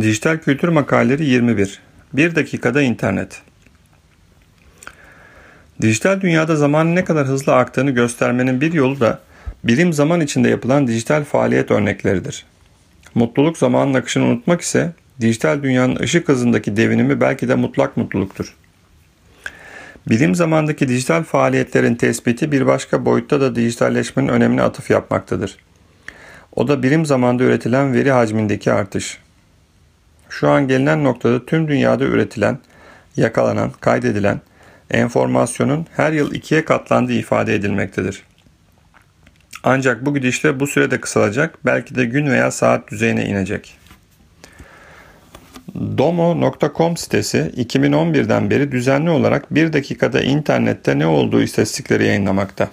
Dijital Kültür Makaleleri 21 1 dakikada internet Dijital dünyada zamanın ne kadar hızlı aktığını göstermenin bir yolu da birim zaman içinde yapılan dijital faaliyet örnekleridir. Mutluluk zamanın akışını unutmak ise dijital dünyanın ışık hızındaki devinimi belki de mutlak mutluluktur. Bilim zamandaki dijital faaliyetlerin tespiti bir başka boyutta da dijitalleşmenin önemine atıf yapmaktadır. O da birim zamanda üretilen veri hacmindeki artış. Şu an gelinen noktada tüm dünyada üretilen, yakalanan, kaydedilen enformasyonun her yıl ikiye katlandığı ifade edilmektedir. Ancak bu gidişle bu süre de kısalacak, belki de gün veya saat düzeyine inecek. Domo.com sitesi 2011'den beri düzenli olarak bir dakikada internette ne olduğu istatistikleri yayınlamakta.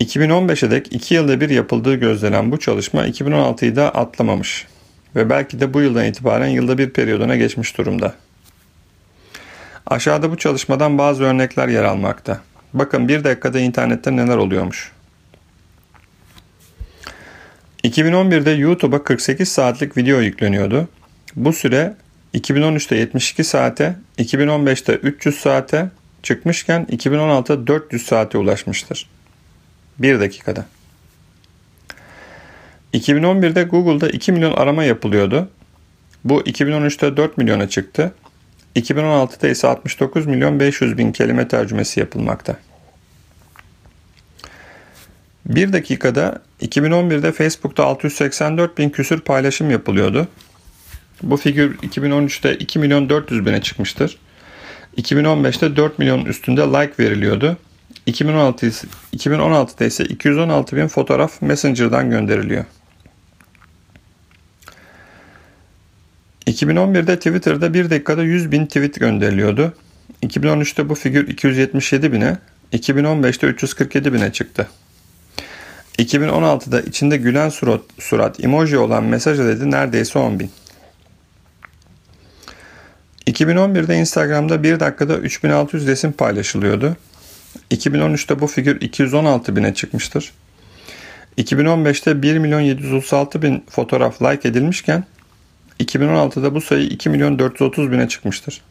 2015'e dek 2 yılda bir yapıldığı gözlenen bu çalışma 2016'yı da atlamamış ve belki de bu yıldan itibaren yılda bir periyoduna geçmiş durumda. Aşağıda bu çalışmadan bazı örnekler yer almakta. Bakın bir dakikada internette neler oluyormuş. 2011'de YouTube'a 48 saatlik video yükleniyordu. Bu süre 2013'te 72 saate, 2015'te 300 saate çıkmışken 2016'da 400 saate ulaşmıştır. 1 dakikada. 2011'de Google'da 2 milyon arama yapılıyordu. Bu 2013'te 4 milyona çıktı. 2016'da ise 69 milyon 500 bin kelime tercümesi yapılmakta. Bir dakikada 2011'de Facebook'ta 684 bin küsür paylaşım yapılıyordu. Bu figür 2013'te 2 milyon 400 bine çıkmıştır. 2015'te 4 milyon üstünde like veriliyordu. 2016, 2016'da ise 216 bin fotoğraf Messenger'dan gönderiliyor. 2011'de Twitter'da bir dakikada 100 bin tweet gönderiliyordu. 2013'te bu figür 277 bine, 2015'te 347 bine çıktı. 2016'da içinde gülen surat, surat emoji olan mesaj adedi neredeyse 10 bin. 2011'de Instagram'da bir dakikada 3600 resim paylaşılıyordu. 2013'te bu figür 216 bine çıkmıştır. 2015'te 1 milyon 736 bin fotoğraf like edilmişken 2016'da bu sayı 2 milyon 430 bine çıkmıştır.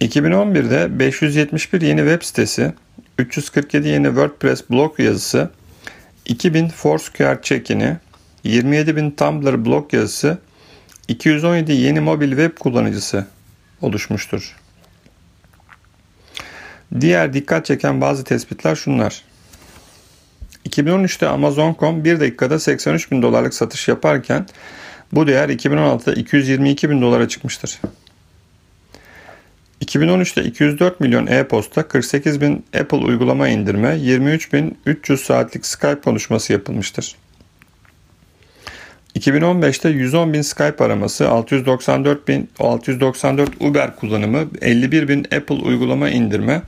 2011'de 571 yeni web sitesi, 347 yeni WordPress blog yazısı, 2000 Foursquare check-in'i, 27 bin Tumblr blog yazısı, 217 yeni mobil web kullanıcısı oluşmuştur. Diğer dikkat çeken bazı tespitler şunlar. 2013'te Amazon.com 1 dakikada 83 bin dolarlık satış yaparken bu değer 2016'da 222 bin dolara çıkmıştır. 2013'te 204 milyon e-posta, 48 bin Apple uygulama indirme, 23 bin 300 saatlik Skype konuşması yapılmıştır. 2015'te 110 bin Skype araması, 694 bin 694 Uber kullanımı, 51 bin Apple uygulama indirme,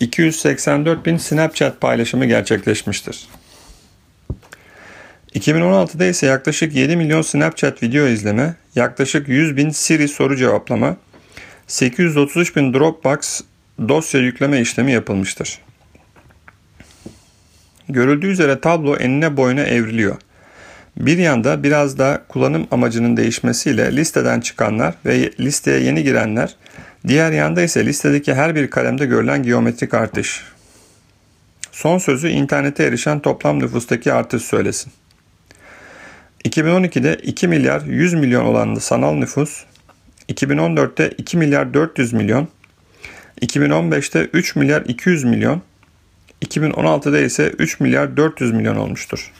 284 bin Snapchat paylaşımı gerçekleşmiştir. 2016'da ise yaklaşık 7 milyon Snapchat video izleme, yaklaşık 100 bin Siri soru cevaplama, 833 bin Dropbox dosya yükleme işlemi yapılmıştır. Görüldüğü üzere tablo enine boyuna evriliyor. Bir yanda biraz da kullanım amacının değişmesiyle listeden çıkanlar ve listeye yeni girenler, diğer yanda ise listedeki her bir kalemde görülen geometrik artış. Son sözü internete erişen toplam nüfustaki artış söylesin. 2012'de 2 milyar 100 milyon olan sanal nüfus, 2014'te 2 milyar 400 milyon, 2015'te 3 milyar 200 milyon, 2016'da ise 3 milyar 400 milyon olmuştur.